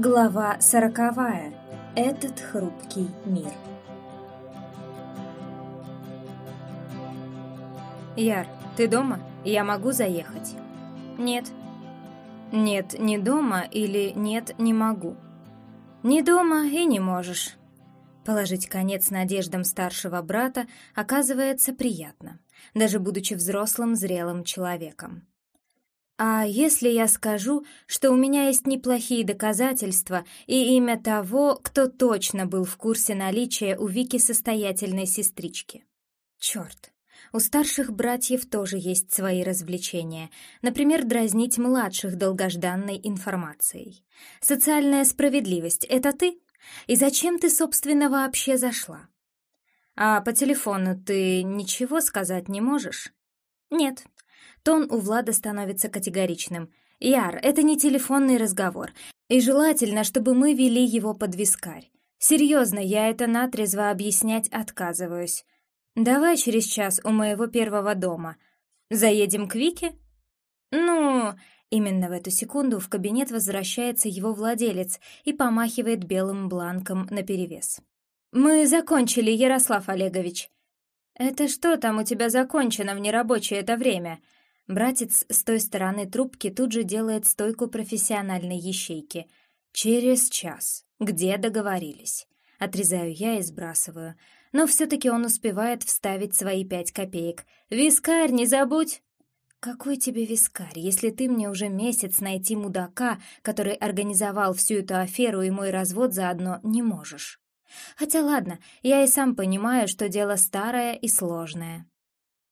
Глава сороковая. Этот хрупкий мир. Яр, ты дома? Я могу заехать? Нет. Нет, не дома или нет, не могу. Не дома и не можешь. Положить конец надеждам старшего брата оказывается приятно, даже будучи взрослым, зрелым человеком. А если я скажу, что у меня есть неплохие доказательства и имя того, кто точно был в курсе наличия у Вики состоятельной сестрички? Черт, у старших братьев тоже есть свои развлечения, например, дразнить младших долгожданной информацией. Социальная справедливость — это ты? И зачем ты, собственно, вообще зашла? А по телефону ты ничего сказать не можешь? Нет, Тон у Влада становится категоричным. «Яр, это не телефонный разговор, и желательно, чтобы мы вели его под вискарь. Серьезно, я это натрезво объяснять отказываюсь. Давай через час у моего первого дома. Заедем к Вике?» «Ну...» Именно в эту секунду в кабинет возвращается его владелец и помахивает белым бланком наперевес. «Мы закончили, Ярослав Олегович». «Это что там у тебя закончено в нерабочее это время?» Братец с той стороны трубки тут же делает стойку профессиональной ящейки. «Через час. Где договорились?» Отрезаю я и сбрасываю. Но все-таки он успевает вставить свои пять копеек. «Вискарь, не забудь!» «Какой тебе вискарь, если ты мне уже месяц найти мудака, который организовал всю эту аферу и мой развод заодно, не можешь?» Хотя ладно, я и сам понимаю, что дело старое и сложное.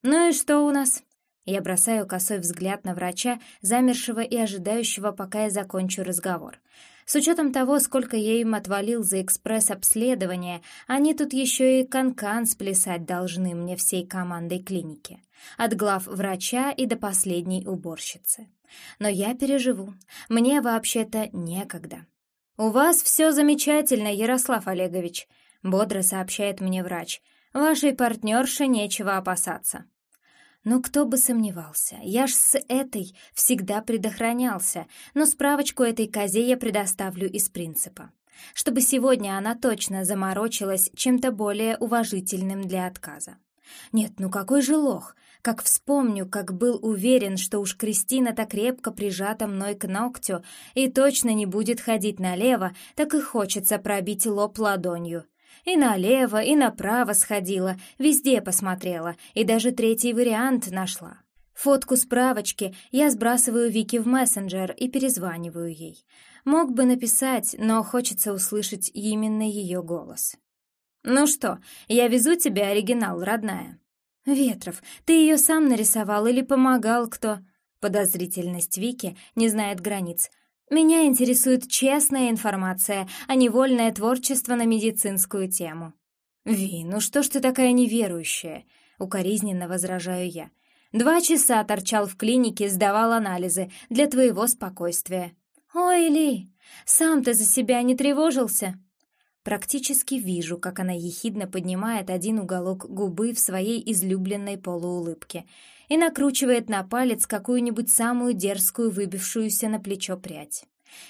«Ну и что у нас?» Я бросаю косой взгляд на врача, замершего и ожидающего, пока я закончу разговор. С учетом того, сколько я им отвалил за экспресс-обследование, они тут еще и канкан -кан сплясать должны мне всей командой клиники. От глав врача и до последней уборщицы. Но я переживу. Мне вообще-то некогда. «У вас все замечательно, Ярослав Олегович», — бодро сообщает мне врач. «Вашей партнерше нечего опасаться». Ну, кто бы сомневался, я ж с этой всегда предохранялся, но справочку этой козе я предоставлю из принципа. Чтобы сегодня она точно заморочилась чем-то более уважительным для отказа. Нет, ну какой же лох! Как вспомню, как был уверен, что уж Кристина так крепко прижата мной к ногтю и точно не будет ходить налево, так и хочется пробить лоб ладонью. И налево, и направо сходила, везде посмотрела, и даже третий вариант нашла. Фотку справочки я сбрасываю Вике в мессенджер и перезваниваю ей. Мог бы написать, но хочется услышать именно ее голос. «Ну что, я везу тебе оригинал, родная». «Ветров, ты ее сам нарисовал или помогал кто?» Подозрительность Вики не знает границ. Меня интересует честная информация, а не вольное творчество на медицинскую тему. «Ви, ну что ж ты такая неверующая?» — укоризненно возражаю я. «Два часа торчал в клинике, сдавал анализы для твоего спокойствия». «Ой, Ли, сам ты за себя не тревожился?» Практически вижу, как она ехидно поднимает один уголок губы в своей излюбленной полуулыбке — и накручивает на палец какую-нибудь самую дерзкую выбившуюся на плечо прядь.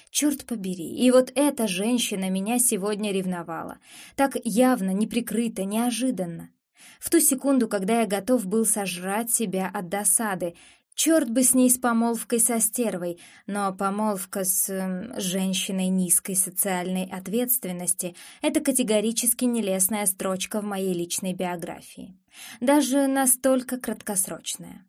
Черт побери, и вот эта женщина меня сегодня ревновала. Так явно, неприкрыто, неожиданно. В ту секунду, когда я готов был сожрать себя от досады, Черт бы с ней с помолвкой со стервой, но помолвка с э, женщиной низкой социальной ответственности — это категорически нелестная строчка в моей личной биографии. Даже настолько краткосрочная.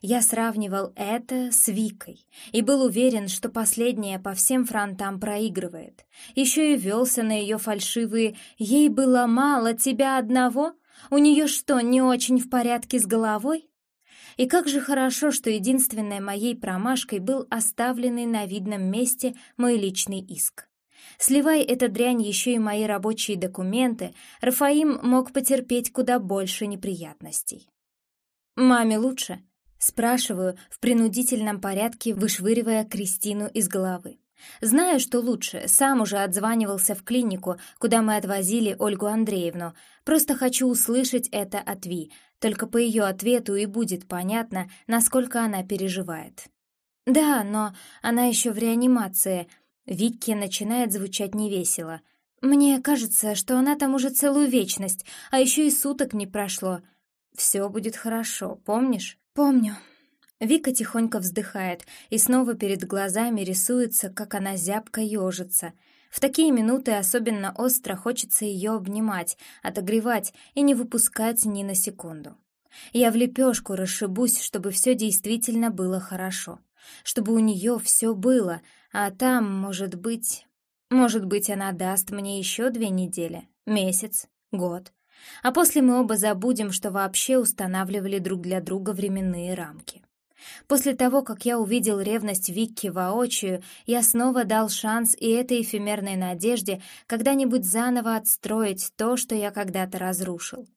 Я сравнивал это с Викой и был уверен, что последняя по всем фронтам проигрывает. Еще и велся на ее фальшивые «Ей было мало тебя одного? У нее что, не очень в порядке с головой?» И как же хорошо, что единственной моей промашкой был оставленный на видном месте мой личный иск. Сливай эта дрянь еще и мои рабочие документы, Рафаим мог потерпеть куда больше неприятностей. «Маме лучше?» — спрашиваю в принудительном порядке, вышвыривая Кристину из головы. Знаю, что лучше, сам уже отзванивался в клинику, куда мы отвозили Ольгу Андреевну. Просто хочу услышать это от Ви, только по ее ответу и будет понятно, насколько она переживает. «Да, но она еще в реанимации. Викки начинает звучать невесело. Мне кажется, что она там уже целую вечность, а еще и суток не прошло. Все будет хорошо, помнишь? Помню. Вика тихонько вздыхает, и снова перед глазами рисуется, как она зябко ежится. В такие минуты особенно остро хочется ее обнимать, отогревать и не выпускать ни на секунду. Я в лепешку расшибусь, чтобы все действительно было хорошо. Чтобы у нее все было, а там, может быть... Может быть, она даст мне еще две недели, месяц, год. А после мы оба забудем, что вообще устанавливали друг для друга временные рамки. После того, как я увидел ревность Викки воочию, я снова дал шанс и этой эфемерной надежде когда-нибудь заново отстроить то, что я когда-то разрушил.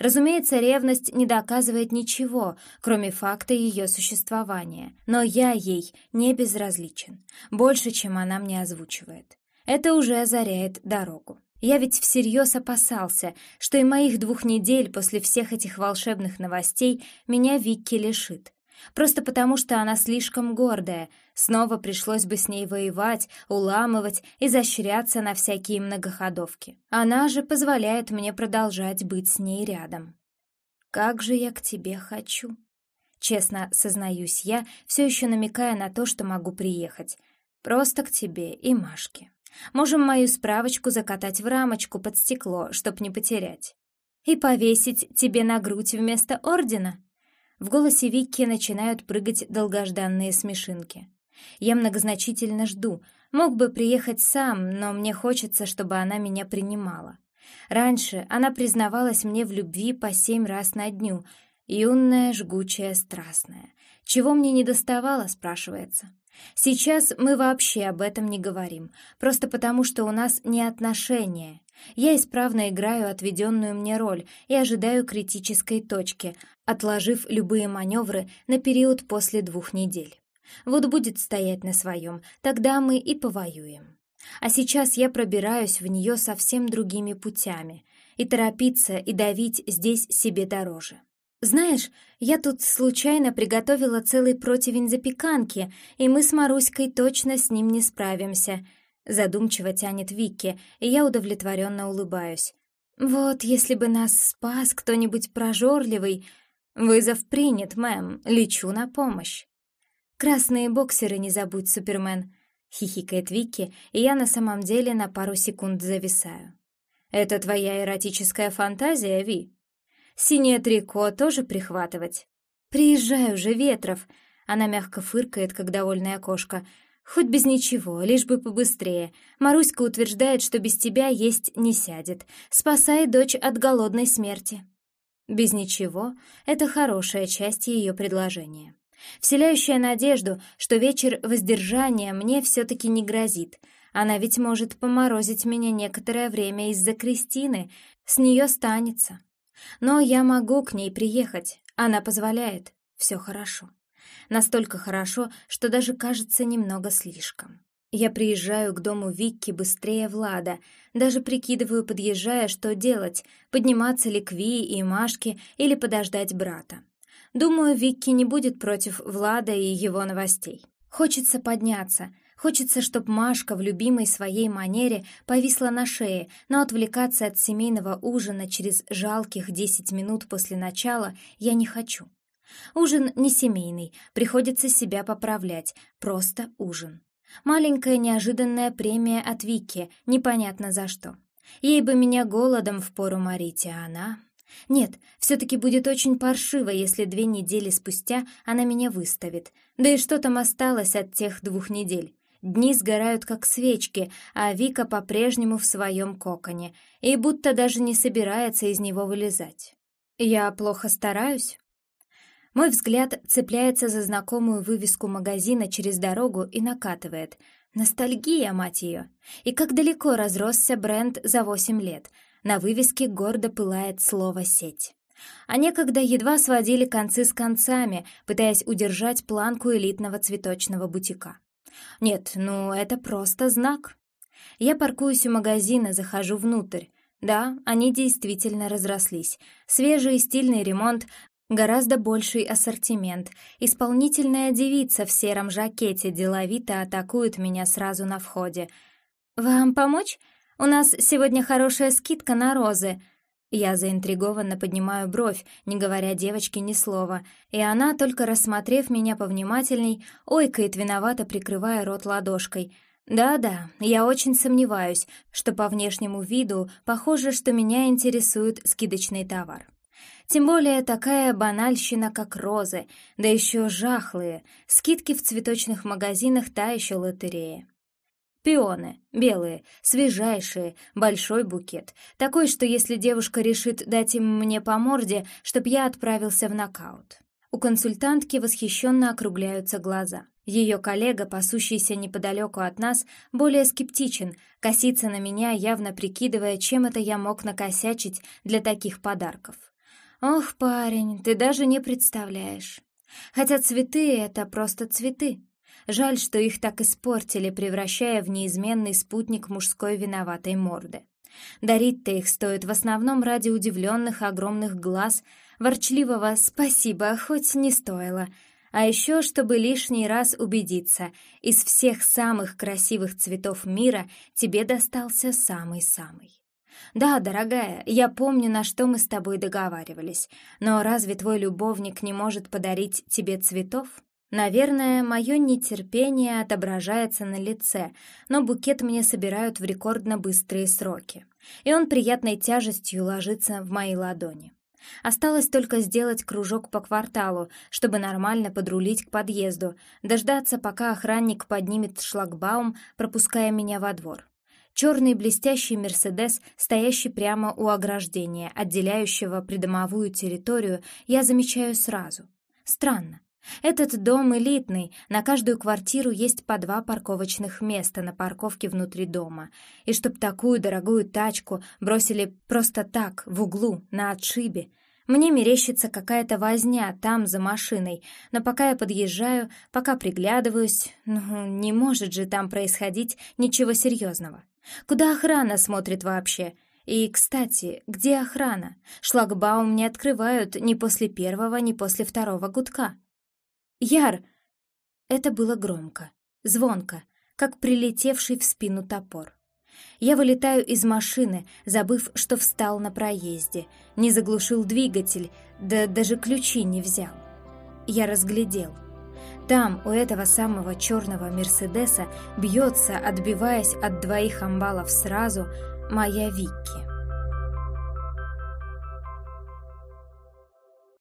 Разумеется, ревность не доказывает ничего, кроме факта ее существования, но я ей не безразличен, больше, чем она мне озвучивает. Это уже озаряет дорогу. Я ведь всерьез опасался, что и моих двух недель после всех этих волшебных новостей меня Викки лишит. Просто потому, что она слишком гордая, снова пришлось бы с ней воевать, уламывать, изощряться на всякие многоходовки. Она же позволяет мне продолжать быть с ней рядом. «Как же я к тебе хочу!» Честно сознаюсь я, все еще намекая на то, что могу приехать. Просто к тебе и Машке. Можем мою справочку закатать в рамочку под стекло, чтоб не потерять. И повесить тебе на грудь вместо ордена. В голосе Вики начинают прыгать долгожданные смешинки. Я многозначительно жду. Мог бы приехать сам, но мне хочется, чтобы она меня принимала. Раньше она признавалась мне в любви по семь раз на дню. Юная, жгучая, страстная. Чего мне не доставало, спрашивается. Сейчас мы вообще об этом не говорим, просто потому что у нас не отношения. Я исправно играю отведенную мне роль и ожидаю критической точки, отложив любые маневры на период после двух недель. Вот будет стоять на своем, тогда мы и повоюем. А сейчас я пробираюсь в нее совсем другими путями, и торопиться и давить здесь себе дороже. «Знаешь, я тут случайно приготовила целый противень запеканки, и мы с Маруськой точно с ним не справимся», — задумчиво тянет Вики, и я удовлетворенно улыбаюсь. «Вот, если бы нас спас кто-нибудь прожорливый...» «Вызов принят, мэм, лечу на помощь». «Красные боксеры не забудь, Супермен», — хихикает Вики, и я на самом деле на пару секунд зависаю. «Это твоя эротическая фантазия, Ви?» Синее трико тоже прихватывать. Приезжай уже, Ветров. Она мягко фыркает, как довольная кошка. Хоть без ничего, лишь бы побыстрее. Маруська утверждает, что без тебя есть не сядет. Спасай дочь от голодной смерти. Без ничего — это хорошая часть ее предложения. Вселяющая надежду, что вечер воздержания мне все-таки не грозит. Она ведь может поморозить меня некоторое время из-за Кристины. С нее станется. Но я могу к ней приехать, она позволяет, все хорошо. Настолько хорошо, что даже кажется немного слишком. Я приезжаю к дому Викки быстрее Влада, даже прикидываю, подъезжая, что делать, подниматься ли к Ви и Машке или подождать брата. Думаю, Викки не будет против Влада и его новостей. Хочется подняться, Хочется, чтобы Машка в любимой своей манере повисла на шее, но отвлекаться от семейного ужина через жалких десять минут после начала я не хочу. Ужин не семейный, приходится себя поправлять, просто ужин. Маленькая неожиданная премия от Вики, непонятно за что. Ей бы меня голодом впору морить, а она... Нет, все-таки будет очень паршиво, если две недели спустя она меня выставит. Да и что там осталось от тех двух недель? Дни сгорают как свечки, а Вика по-прежнему в своем коконе и будто даже не собирается из него вылезать. Я плохо стараюсь? Мой взгляд цепляется за знакомую вывеску магазина через дорогу и накатывает. Ностальгия, мать ее! И как далеко разросся бренд за восемь лет. На вывеске гордо пылает слово «сеть». А некогда едва сводили концы с концами, пытаясь удержать планку элитного цветочного бутика. Нет, ну это просто знак. Я паркуюсь у магазина, захожу внутрь. Да, они действительно разрослись. Свежий стильный ремонт, Гораздо больший ассортимент. Исполнительная девица в сером жакете деловито атакует меня сразу на входе. «Вам помочь? У нас сегодня хорошая скидка на розы». Я заинтригованно поднимаю бровь, не говоря девочке ни слова, и она, только рассмотрев меня повнимательней, ойкает виновато, прикрывая рот ладошкой — да-да, я очень сомневаюсь, что по внешнему виду похоже, что меня интересует скидочный товар. Тем более такая банальщина, как розы, да еще жахлые, скидки в цветочных магазинах та еще лотерея. Пионы, белые, свежайшие, большой букет. Такой, что если девушка решит дать им мне по морде, чтоб я отправился в нокаут. У консультантки восхищенно округляются глаза. Ее коллега, пасущийся неподалеку от нас, более скептичен, косится на меня, явно прикидывая, чем это я мог накосячить для таких подарков. «Ох, парень, ты даже не представляешь. Хотя цветы — это просто цветы. Жаль, что их так испортили, превращая в неизменный спутник мужской виноватой морды. Дарить-то их стоит в основном ради удивленных огромных глаз, ворчливого «спасибо, хоть не стоило», а еще, чтобы лишний раз убедиться, из всех самых красивых цветов мира тебе достался самый-самый. Да, дорогая, я помню, на что мы с тобой договаривались, но разве твой любовник не может подарить тебе цветов? Наверное, мое нетерпение отображается на лице, но букет мне собирают в рекордно быстрые сроки, и он приятной тяжестью ложится в мои ладони. Осталось только сделать кружок по кварталу, чтобы нормально подрулить к подъезду, дождаться, пока охранник поднимет шлагбаум, пропуская меня во двор. Черный блестящий «Мерседес», стоящий прямо у ограждения, отделяющего придомовую территорию, я замечаю сразу. Странно. Этот дом элитный, на каждую квартиру есть по два парковочных места на парковке внутри дома. И чтоб такую дорогую тачку бросили просто так, в углу, на отшибе. Мне мерещится какая-то возня там, за машиной, но пока я подъезжаю, пока приглядываюсь, ну, не может же там происходить ничего серьезного. Куда охрана смотрит вообще? И, кстати, где охрана? Шлагбаум не открывают ни после первого, ни после второго гудка. «Яр!» Это было громко, звонко, как прилетевший в спину топор. Я вылетаю из машины, забыв, что встал на проезде, не заглушил двигатель, да даже ключи не взял. Я разглядел. Там, у этого самого черного Мерседеса, бьется, отбиваясь от двоих амбалов сразу, моя Викки.